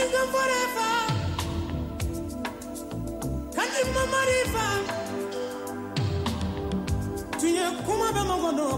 kingdom forever. Kandima Marifa. Tuye kuma be mongono